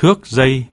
thước dây.